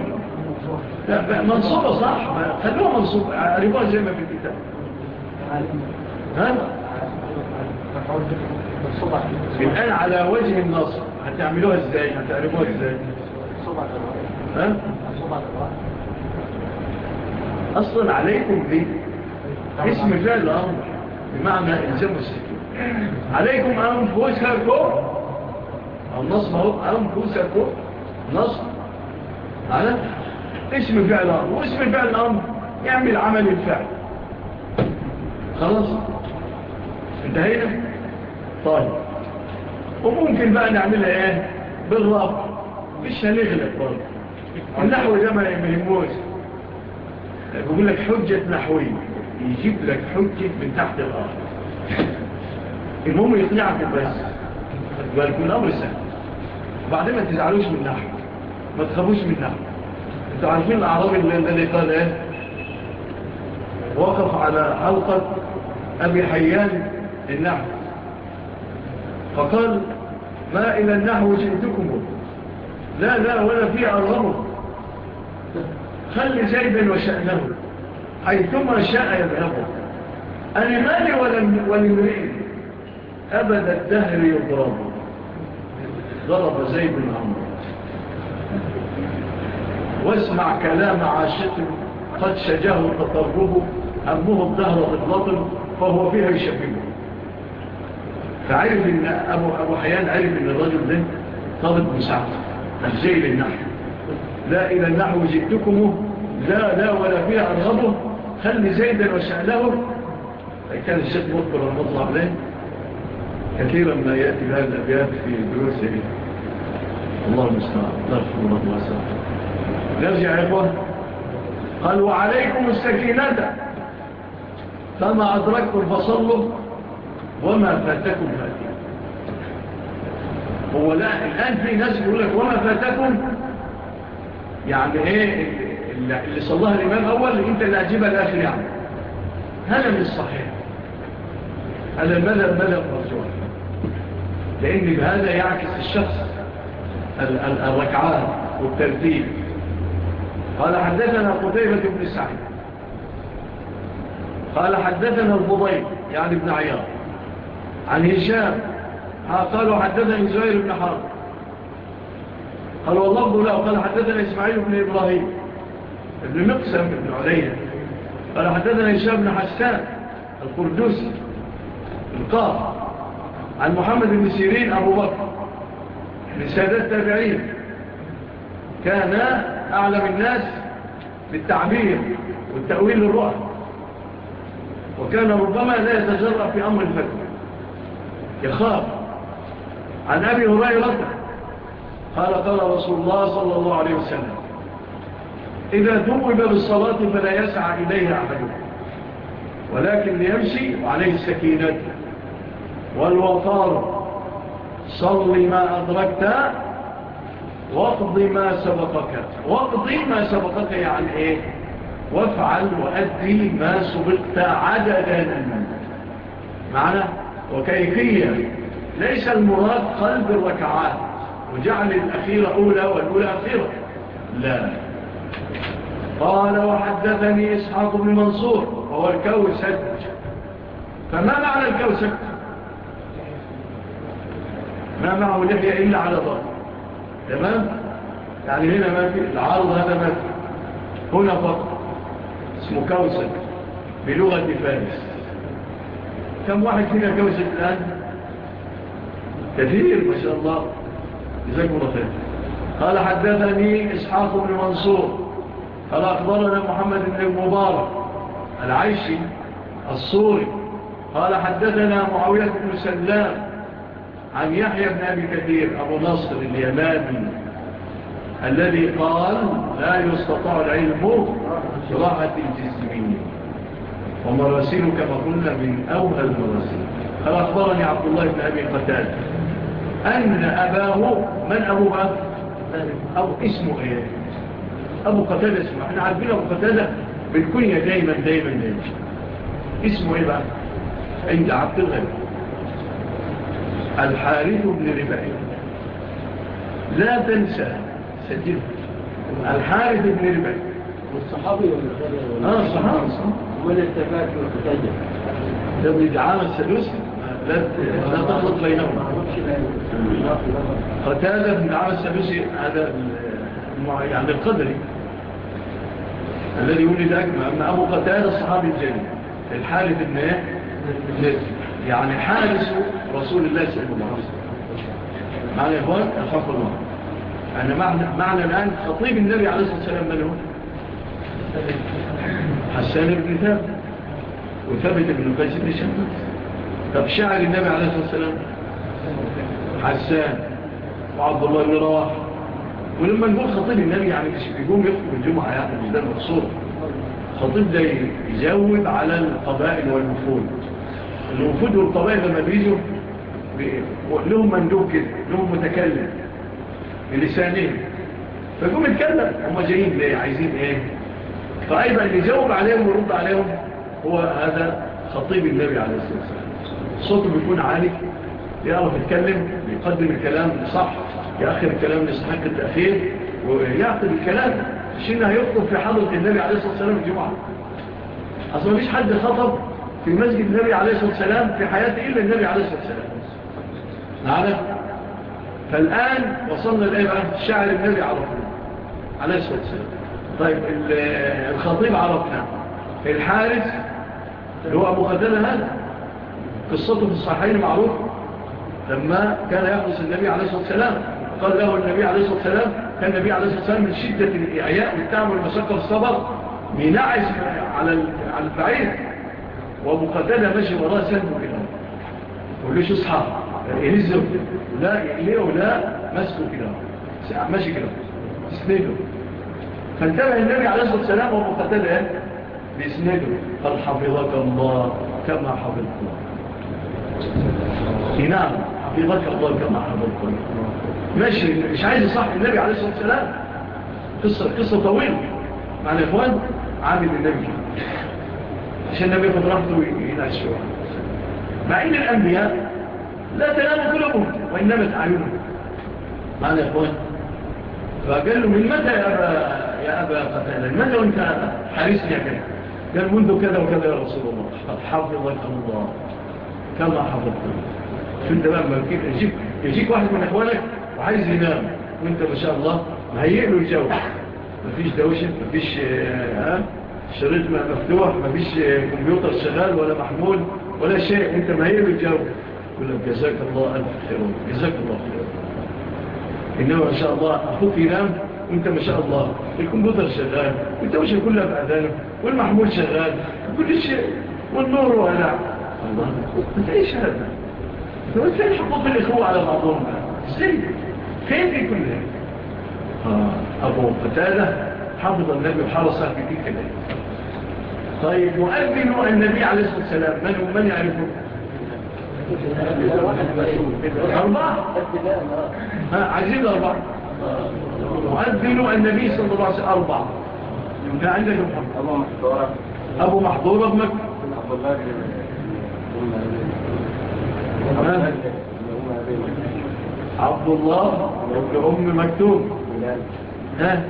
لا منصوبة صح خلوها منصوبة عربوها زي ما في الكتاب ها الآن على وجه النصر هتعملوها إزاي هتعرفوها إزاي ها أصلا عليكم بيه اسم فعل الأمر بمعنى إلزام السكين عليكم أنفسكم النصب هو أنفسكم نصب. على اسم فعل أمر واسم فعل الأمر يعمل عمل الفعل. خلاص؟ انتهينا؟ طيب. وممكن بقى نعملها إيه؟ بالرب مش هنغلق برضه. النحو ده ما يهموش بيقول لك حجة نحوية. يجيب لك حجة من تحت الأرض. المهم يقنعك بس. يبقى الأمر سهل. وبعدين ما تزعلوش من نحو ما تخافوش من نحو أنتوا عارفين الأعرابي اللي قال إيه؟ وقف على حلقة أبي حيان النحو. فقال ما إلى النحو جئتكم. لا لا ولا فيه عرمه خلي جيبا وشأنه. حيثما شاء يذهبه. أنا مالي ولمرئي أبد الدهر يضربه. ضرب زيد عمر واسمع كلام عاشق قد شجاه تطربه همه الدهر تطلطم فهو فيها يشبهه. فعرف إن ابو أبو حيان عرف إن الرجل ده طالب مساعدة. الزيل النحو. لا إلى النحو جئتكم لا لا ولا فيها أرغبه. خلي زيدا وسأله. أي كان الشيخ مطبر المطلع عليه. كثيرا ما يأتي بها الأبيات في دروسه الله المستعى نرفض الله المستعى نرجع يا إخوان. قال وعليكم السكينة. فما أدركتم فصلوا. وما فاتكم هاتي هو لا الآن في ناس يقول لك وما فاتكم؟ يعني إيه؟ اللي صلاها الإمام أول أنت اللي أجيبها الآخر يعني نعم. هذا من الصحيح. هذا المذهب مذهب مرجوح لأن بهذا يعكس الشخص الركعات والترتيب. قال حدثنا قتيبة بن سعيد. قال حدثنا الفضيل يعني ابن عياض. عن هشام. قالوا حدثنا زهير بن حرب. قال والله لا قال حدثنا إسماعيل بن إبراهيم. ابن مقسم ابن علي قال حدثنا هشام بن حسان القردوس القاف عن محمد بن سيرين أبو بكر من سادات تابعين كان أعلم الناس بالتعبير والتأويل للرؤى. وكان ربما لا يتجرأ في أمر الفتوى يخاف. عن أبي هريرة قال قال رسول الله صلى الله عليه وسلم إذا دوب بالصلاة فلا يسعى إليها أحد ولكن يمشي وعليه السكينة والوطار صل ما أدركت واقضي ما سبقك. واقضي ما سبقك يعني إيه؟ وافعل وأدي ما سبقت عددا معنى؟ وكيفية. ليس المراد قلب الركعات. وجعل الأخيرة أولى والأولى أخيرة. لا. قال وحدثني إسحاق بن منصور هو الكوسج. فما معنى الكوسج؟ ما معه لحية إلا على ظهر تمام؟ يعني هنا ما في العرض هذا ما في. هنا فقط. اسمه كوسج بلغة فارس. كم واحد فينا كوسج الآن؟ كثير ما شاء الله. جزاكم الله خير. قال حدثني إسحاق بن منصور. قال أخبرنا محمد بن المبارك العيشي الصوري. قال حدثنا معاوية بن سلام عن يحيى بن أبي كثير أبو نصر اليمامي الذي قال لا يستطاع العلم صراحة الجسمين ومراسل كما قلنا من أول المراسل قال أخبرني عبد الله بن أبي قتال أن أباه من أبوه؟ أو اسمه إيه؟ أبو قتادة اسمه إحنا عارفين أبو قتادة؟ بالكنية دايما دايما دايما. اسمه إيه بقى؟ عند عبد الغني. الحارث بن رباعي. لا تنسى سجله الحارث بن رباعي. والصحابي والمتابع آه صحابي ومن التفاك والقتادة. ده بيدعام السدوسي لا تخلط بينهما. قتادة بن عام السدوسي هذا يعني القدري. الذي ولد أجمع أن أبو قتال الصحابي الجنة الحالة ابن إيه؟ يعني حارس رسول الله صلى الله عليه وسلم. معنى إخوان؟ أخاف الله. أنا معنى, معنى الآن خطيب النبي عليه الصلاة والسلام من هو؟ حسان بن ثابت. وثابت بن قيس بن شمس. طب شعر النبي عليه الصلاة والسلام؟ حسان. وعبد الله بن رواح ولما نقول خطيب النبي يعني يقوم يخطب الجمعة يعني مش ده المقصود. خطيب ده يزود على القبائل والوفود الوفود والقبائل لما بيجوا لهم مندوب كده لهم متكلم بلسانهم. فيقوم يتكلم هم جايين ليه؟ عايزين إيه؟ فأيضا اللي يجاوب عليهم ويرد عليهم هو هذا خطيب النبي عليه الصلاة والسلام. صوته بيكون عالي يعرف يتكلم يقدم الكلام صح في آخر الكلام نستحق التأخير ويعطي الكلام اللي هيخطب في حضرة النبي عليه الصلاة والسلام الجمعة أصلا ليش حد خطب في مسجد النبي عليه الصلاة والسلام في حياته إلا النبي عليه الصلاة والسلام. معنا فالآن وصلنا الآن شعر النبي عرفنا عليه الصلاة والسلام. طيب الخطيب عرفنا الحارس اللي هو أبو خدالة هذا. قصته في الصحيحين معروفة لما كان يحرس النبي عليه الصلاة والسلام. قال له النبي عليه الصلاة والسلام كان النبي عليه الصلاة والسلام من شدة الإعياء والتعب والمشاكة والصبر منعز على على البعير ومقتلة ماشي وراه سلمه كده يقول ليش اصحى يهزه لا يقلقه لا مسكوا كده ماشي كده اسنده فانتبه النبي عليه الصلاة والسلام ومقتلة باسنده قال حفظك الله كما حفظك الله نعم حفظك الله كما حفظك الله ماشي مش عايز يصح النبي عليه الصلاة والسلام. قصة, قصة طويلة. مع الإخوان عامل النبي عشان النبي ياخد راحته وينعش شوية مع إن الأنبياء لا تنام كلهم وإنما تعينهم. مع الإخوان فقال له من متى يا أبا, يا أبا قتالة متى وأنت حريصني يا كده؟ قال منذ كذا وكذا يا رسول الله. حفظك الله. كما حفظك شو انت بقى يجيك, يجيك واحد من أخوانك وعايز ينام. وانت ما شاء الله مهيئ له الجو. مفيش دوشة مفيش آه، ها؟ شريط مفتوح مفيش آه، كمبيوتر شغال ولا محمول ولا شيء. انت مهيئ له الجو. يقول لك جزاك الله ألف خير. جزاك الله خير. إنه ما شاء الله أخوك ينام وانت ما شاء الله الكمبيوتر شغال وانت وش كلها باذانك والمحمول شغال كل شيء والنور ولع الله ما تعيش هذا؟ انت إزاي حقوق الإخوة على بعضهم؟ إزاي؟ كيف يكون ذلك أبو قتادة حفظ النبي وحرصه في تلك الأيام طيب مؤذن النبي عليه الصلاة والسلام. من هم من يعرفون أربعة. عزيز أربعة. مؤذن النبي صلى الله عليه وسلم أربعة. ده عندك أبو محضورة بمكة أبو محضورة بمكة عبد الله ابن أم مكتوب ها؟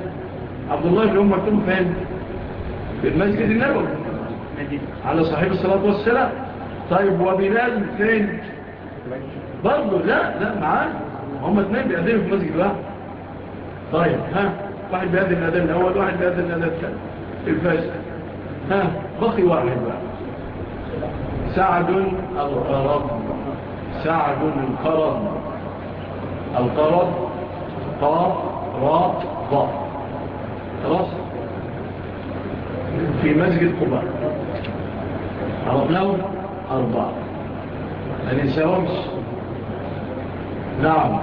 عبد الله ابن أم مكتوب فين؟ في المسجد النبوي. على صاحب الصلاة والسلام. طيب وبلال فين؟ برضو لا لا معاه. هم اثنين بيأذنوا في المسجد واحد طيب ها؟ واحد بيأذن الأذان الأول واحد بيأذن الأذان الثاني. الفاسد ها؟ بقي واحد بقى. سعد القرض سعد القرم القرب ط ر ض خلاص؟ في مسجد قباء. عرفناهم أربعة. يعني ما ننساهمش نعم.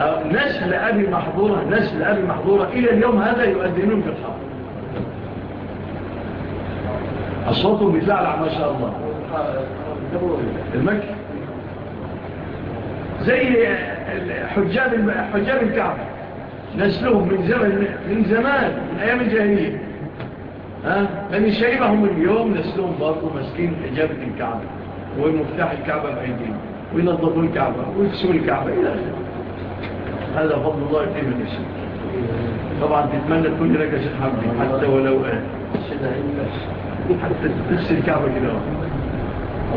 أه، نسل أبي محظورة نسل أبي محظورة. إلى اليوم هذا يؤذنون في الحرب. الصوت بزعلع ما شاء الله. المكي. زي حجاب حجاب الكعبة. نسلهم من زمن من زمان من أيام الجاهلية. ها؟ من شايبهم اليوم نسلهم برضه ماسكين حجاب الكعبة. ومفتاح الكعبة بأيديهم وينظفوا الكعبة ويكسوا الكعبة إلى آخره. هذا فضل الله يتم من الشيء طبعا تتمنى تكون لك شيخ حمدي حتى ولو آن. حتى تفسي الكعبة كده.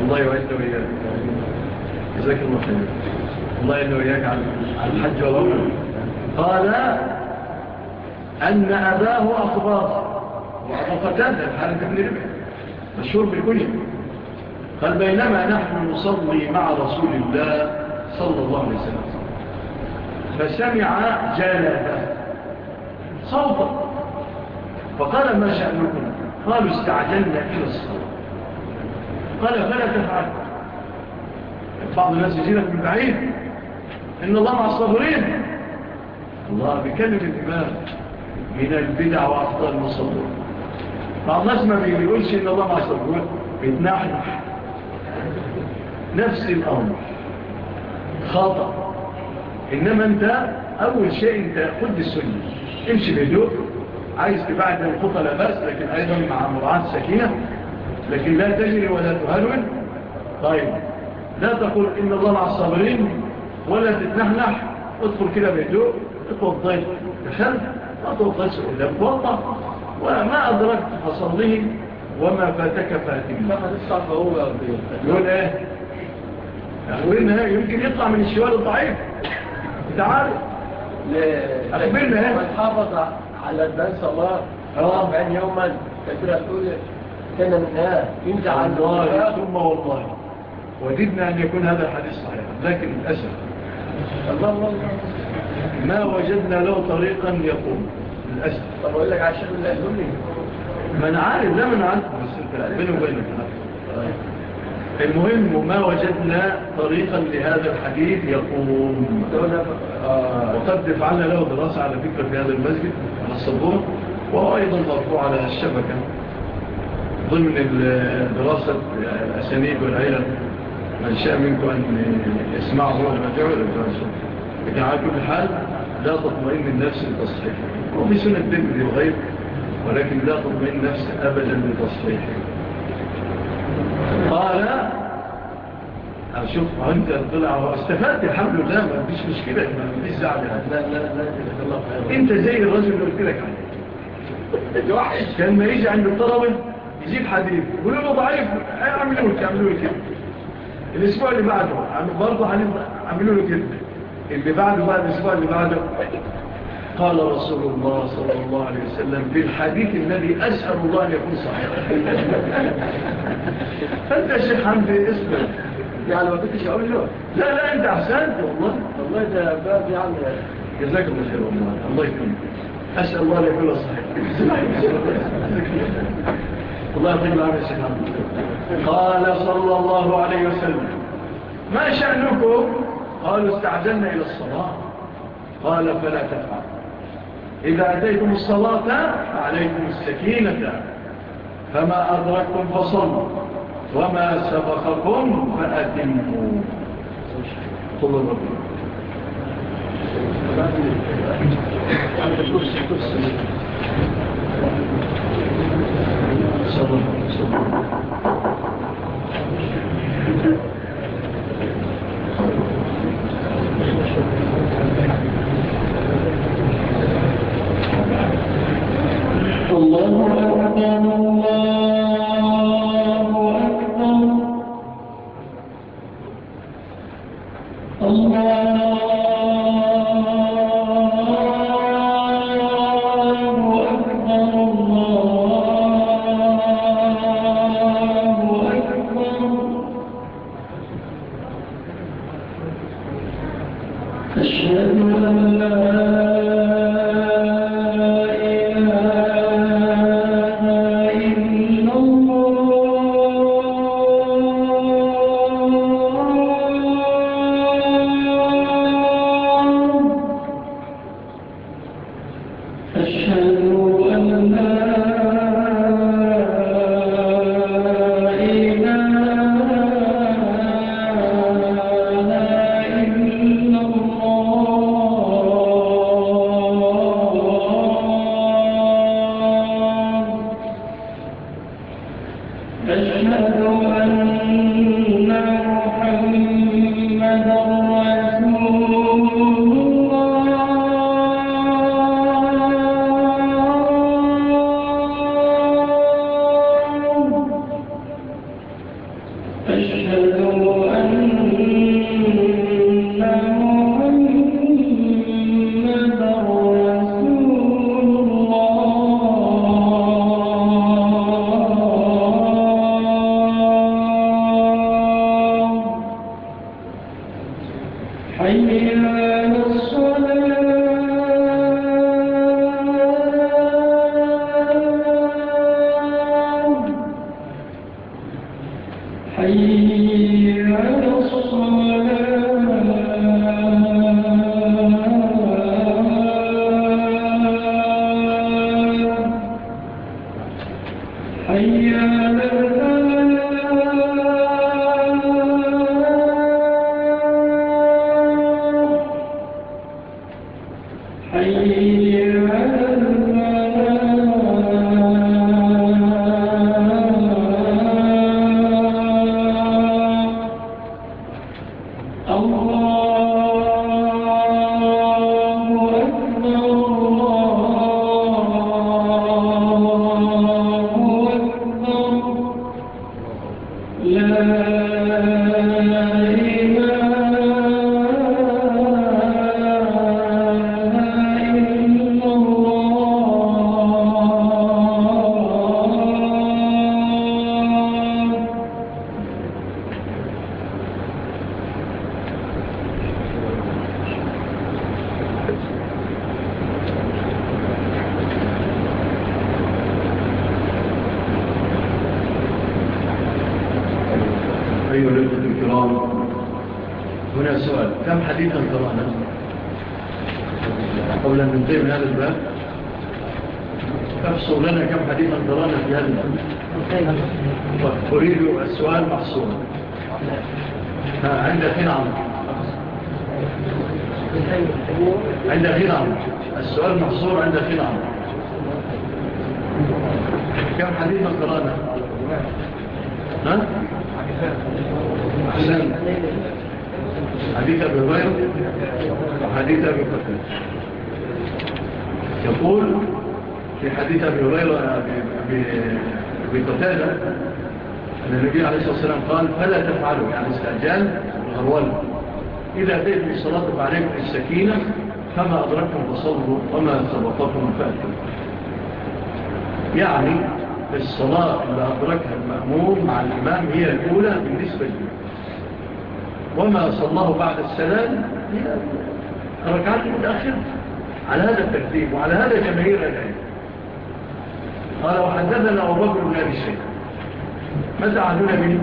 الله يعزنا وإياك. جزاك الله خير الله إنه يجعل الحج والعمر قال أن أباه أخبار. وعطفتان الحالة ابن ربع مشهور بالكنية قال بينما نحن نصلي مع رسول الله صلى الله عليه وسلم. فسمع جلبه صوتا. فقال ما شأنكم؟ قالوا استعجلنا إلى الصلاة. قال فلا تفعل. بعض الناس يجينك من بعيد. إن الله مع الصابرين. الله بيكلم الإمام من البدع وأخطاء المصابر بعض الناس ما بيقولش إن الله مع الصابرين. بيتنحنح. نفس الأمر. خاطئ إنما أنت أول شيء أنت خد السنة. امشي بهدوء عايز تبعد من خطة لا بأس لكن أيضا مع مرعاة سكينة. لكن لا تجري ولا تهلون طيب. لا تقول إن الله مع الصابرين. ولا تتنحنح. ادخل كده بهدوء اتوضي ضيط ما اطلب ضيط قدام وما أدركت حصل وما فاتك فاتك فقد الصعب هو إيه. يقول إيه؟ يعني أخبرنا يمكن يطلع من الشوال الضعيف. تعال. أخبرنا إيه؟ من حافظ على الدان صلاة رابعا يوما. تقول أقول كان إيه ينزع عن الله ثم والله. وجدنا أن يكون هذا الحديث صحيح لكن للأسف الله الله ما وجدنا له طريقا يقوم. للأسف طب أقول لك عشان الله يقول لي. ما أنا عارف لا ما أنا عارف. بيني وبينك. المهم ما وجدنا طريقا لهذا الحديث يقوم. وقد فعلنا له دراسة على فكرة في هذا المسجد على الصدور وهو أيضا مرفوع على الشبكة. ضمن دراسة الأسانيب والعيلة. أنشاء منكم أن اسمعوا وارجعوا إلى لكن على كل حال لا تطمئن النفس لتصحيح وفي سنة الدين وغير، ولكن لا تطمئن النفس أبدا لتصحيحه. قال أشوف أنت طلع واستفادت الحمد لله ما عنديش مشكلة ما عنديش زعل يعني. لا لا لا أنت زي الرجل اللي قلت لك عليه. كان ما يجي عند الطلبة يجيب حديث يقول له ضعيف اعملوا لك اعملوا لك الأسبوع اللي بعده برضه عملوا له كده اللي بعده بعد الأسبوع اللي بعده قال رسول الله صلى الله عليه وسلم في الحديث الذي أسأل الله أن يكون صحيحا فأنت يا شيخ حمدي اسمك يعني ما كنتش أقول له. لا لا أنت أحسنت والله. والله ده باب يعني. جزاك الله خير والله. الله يكرمك. أسأل الله أن يكون صحيح. والله يعطيك العافيه يا شيخ حمدي قال صلى الله عليه وسلم ما شأنكم؟ قالوا استعجلنا إلى الصلاة. قال فلا تفعل. إذا أتيتم الصلاة فعليكم السكينة فما أدركتم فصلوا وما سبقكم فأتموا. قل الرب Thank you. لنا كم حديثا قرانا في هذا المحصول أريد السؤال محصول عند فين عمر عند فين عمر السؤال محصور عند فين عمر كم حديثا قرانا ها؟ حسن. حديث أبي هريرة وحديث أبي يقول في حديث أبي هريرة أبي قتالة أن النبي عليه الصلاة والسلام قال فلا تفعلوا يعني استعجال الغروال إذا أتيت بالصلاة فعليكم السكينة فما أدركتم فصلوا وما سبقتم فأتوا. يعني الصلاة اللي أدركها المأمور مع الإمام هي الأولى بالنسبة لي. وما صلاه بعد السلام هي ركعات متأخرة على هذا الترتيب وعلى هذا جماهير العلم قال وحدثنا أبو بكر بن أبي شيخ ماذا عندنا به؟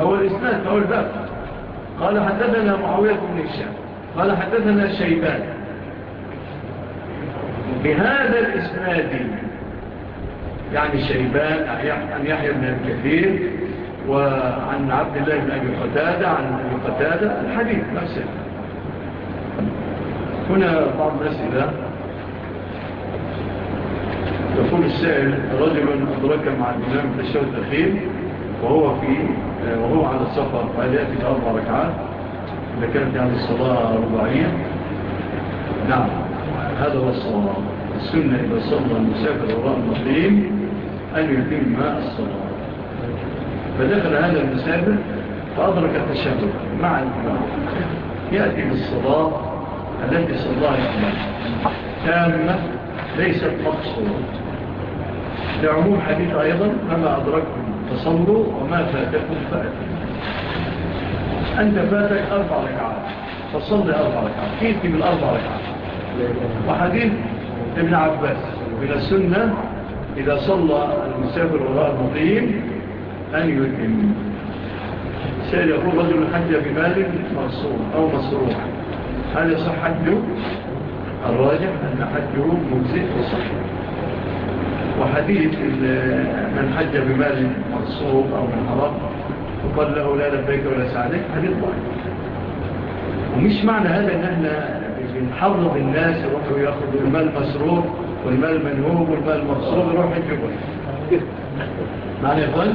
أول إسناد أول باب. قال حدثنا معاوية بن هشام. قال حدثنا شيبان. بهذا الإسناد يعني شيبان عن يحيى بن الكثير وعن عبد الله بن أبي قتادة عن أبي قتادة الحديث نفسه. هنا بعض الناس إذا يقول السائل رجل أدرك مع الإمام في الشهر الأخير وهو, في وهو على السفر وهل يأتي أربع ركعات؟ إذا كانت يعني الصلاة رباعية. نعم هذا هو الصلاة السنة إذا صلى المسافر وراء المطلين أن يتم الصلاة. فدخل هذا المسافر فأدرك التشهد مع الإمام. يأتي بالصلاة التي صلاها الإمام. تامة ليست مقصورة. لعموم حديث أيضا أما أدركتم تصلوا وما فاتكم فأتكم أنت فاتك أربع ركعات. فصلي أربع ركعات. كيف بالأربع ركعات؟ وحديث ابن عباس. من السنة إذا صلى المسافر وراء المقيم أن يتم. سأل يقول رجل حج بمال مرصور أو مصروح. هل يصح حجه؟ الراجح أن حجه مجزئ وصحيح. وحديث من حج بمال مقصوب أو من حرام وقال له لا لبيك ولا سعدك حديث ضعيف. ومش معنى هذا أن إحنا بنحرض الناس يروحوا يأخذوا المال مسرور والمال منهوب والمال مقصوب يروحوا يجيبوا معنى يقول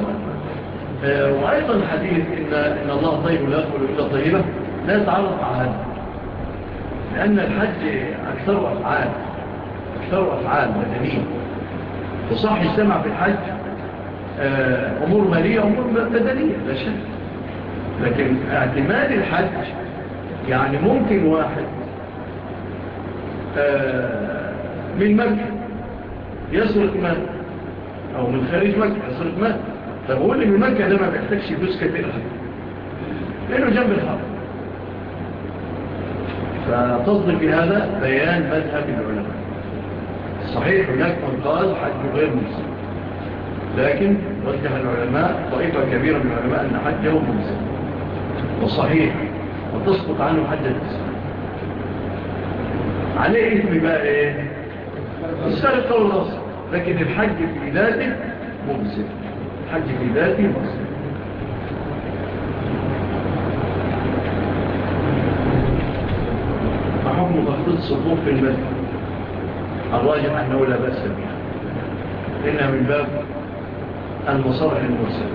آه، وأيضا حديث إن, إن الله طيب لا أقول إلا طيبة لا يتعرض على هذا لأن الحج أكثر أفعال أكثر أفعال مدنين يصح يجتمع في الحج آه، أمور مالية أمور بدنية لا شك. لكن اعتماد الحج يعني ممكن واحد آه، من مكة يسرق مال أو من خارج مكة يسرق مال. فبقول لي من مكة ده ما بيحتاجش فلوس كتير لأنه جنب الحرم. فتصدق بهذا بيان مذهب العلماء. صحيح هناك من قال حج غير مجزي لكن وجه العلماء طائفة كبيرة من العلماء أن حجه مجزي وصحيح وتسقط عنه حجة الإسلام عليه إثم بقى إيه؟ السرقة والأصل لكن الحج في ذاته مجزي الحج في ذاته مجزي فحكم تخطيط صفوف في المسجد. الراجح أنه لا بأس بها إنها من باب المصرح المرسل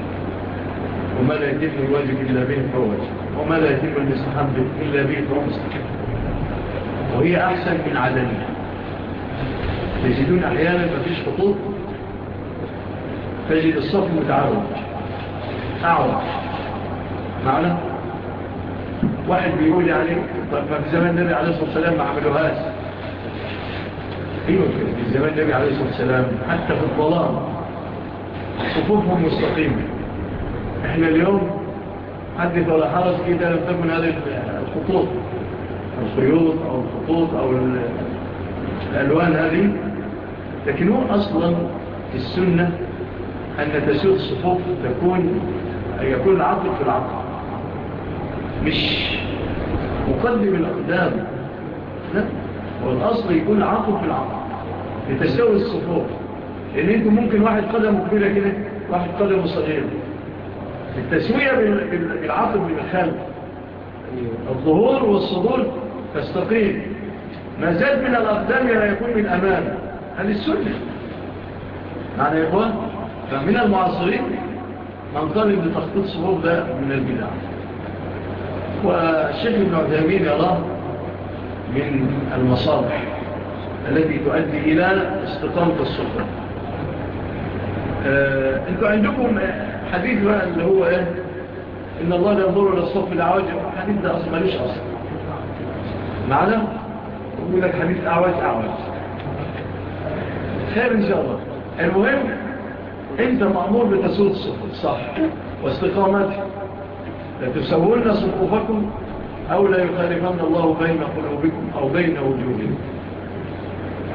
وما لا يتم الواجب إلا به فوج وما لا يتم المستحب إلا به فوج وهي أحسن من عدمها. تجدون أحيانا ما فيش خطوط. تجد الصف متعرض أعرض معنا؟ واحد بيقول عليه طب ما في زمان النبي عليه الصلاة والسلام ما عملوهاش. أيوة في زمان النبي عليه الصلاة والسلام. حتى في الظلام صفوفهم مستقيمة. إحنا اليوم حدث ولا حرج كده لم تكن هذه الخطوط. الخيوط أو الخطوط أو الألوان هذه. لكن هو أصلا في السنة أن تسوق صفوف تكون يكون العقل في العقل. مش مقدم الأقدام. لا. والأصل يكون عقل في العقل لتساوي الصفور لأن يعني أنت ممكن واحد قدمه كبيرة كده واحد قدمه صغير. التسوية بالعقل بالخلق الظهور والصدور تستقيم. ما زاد من الأقدام لا يكون من أمام هل السنة. معنى يا إخوان؟ فمن المعاصرين من طالب لتخطيط صفور ده من البدع. والشيخ ابن عدامين يا الله من المصالح التي تؤدي إلى استقامة السلطة. آه، أنتوا عندكم حديث بقى اللي هو إيه؟ إن الله ينظر إلى الصف العواجب الحديث ده أصلا ماليش أصلا. معنا؟ أقول لك حديث أعواج أعواج خير إن شاء الله. المهم أنت مأمور بتسوية الصف صح واستقامتك لا صفوفكم أو لا يخالفن الله بين قلوبكم أو بين وجوهكم.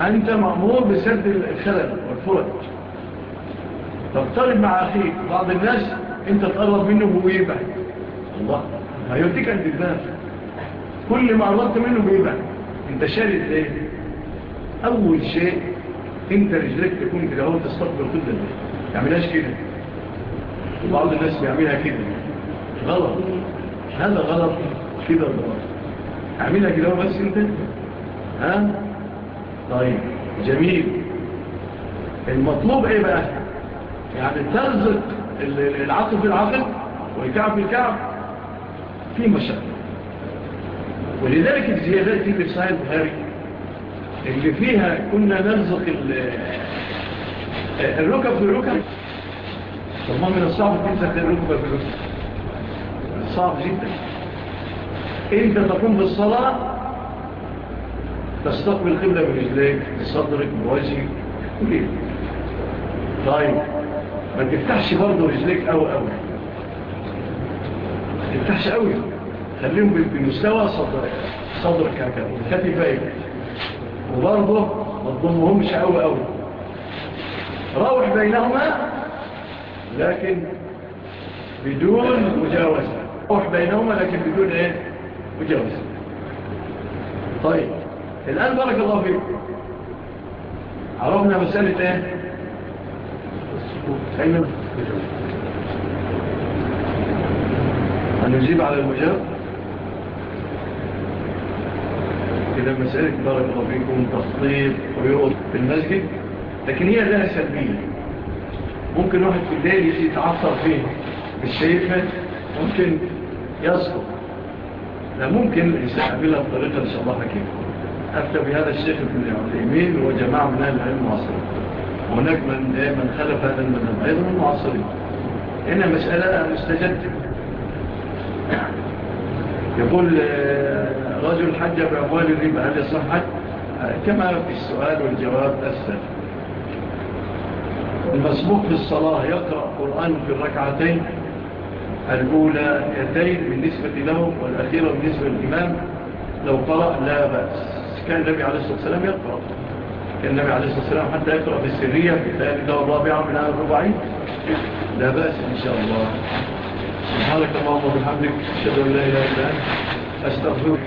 أنت مأمور بسد الخلل والفرج. تقترب مع أخيك. بعض الناس أنت تقرب منه ويبعد الله. هيوديك عند الناس كل ما قربت منه بيبعد أنت شارد ليه أول شيء أنت رجلك تكون كده. هو تستقبل قدر ما تعملهاش كده. وبعض الناس بيعملها كده. غلط. هذا غلط. كده ولا اعملها كده بس انت ها؟ طيب جميل. المطلوب إيه بقى؟ يعني ترزق العقل في العقل والكعب في الكعب في مشاكل ولذلك الزيادات اللي في صحيح البخاري اللي فيها كنا نرزق الركب في الركب. طب ما من الصعب تمسك الركب في الركب. صعب جدا. انت تقوم بالصلاة تستقبل قبلة من برجليك بصدرك بوجهك كلية. طيب ما تفتحش برضو رجليك أو أو ما تفتحش أوي. خليهم بمستوى صدرك. صدرك يعني هكذا كتفيك وبرضو ما تضمهمش أو أو روح بينهما لكن بدون مجاوزة. روح بينهما لكن بدون إيه؟ وجوز طيب الآن بارك الله فيك. عرفنا مسألة إيه؟ أيمن وجوز هنجيب على المجاب كده مسألة بارك الله فيكم تصطير ويقض في المسجد. لكن هي لها سلبية. ممكن واحد في الليل يتعصر فيه بالشيفة ممكن يسقط لا ممكن يسحب بلا بطريقة إن شاء الله حكيمة أفتى بهذا الشيخ ابن عثيمين وجماعة من أهل العلم المعاصرين. هناك من دائما خلف هذا المذهب أيضا المعاصرين. هنا مسألة مستجدة. يقول آه، رجل حج بأموال الربا هل يصح حج؟ آه، كما في السؤال والجواب السابق المسبوق في الصلاة يقرأ قرآن في الركعتين الأولى يتين بالنسبة له والأخيرة بالنسبة للإمام لو قرأ لا بأس. كان النبي عليه الصلاة والسلام يقرأ. كان النبي عليه الصلاة والسلام حتى يقرأ بالسرية الثالثة والرابعة من الربعين. لا بأس إن شاء الله. سبحانك اللهم وبحمدك أشهد أن لا إله إلا أنت أستغفرك.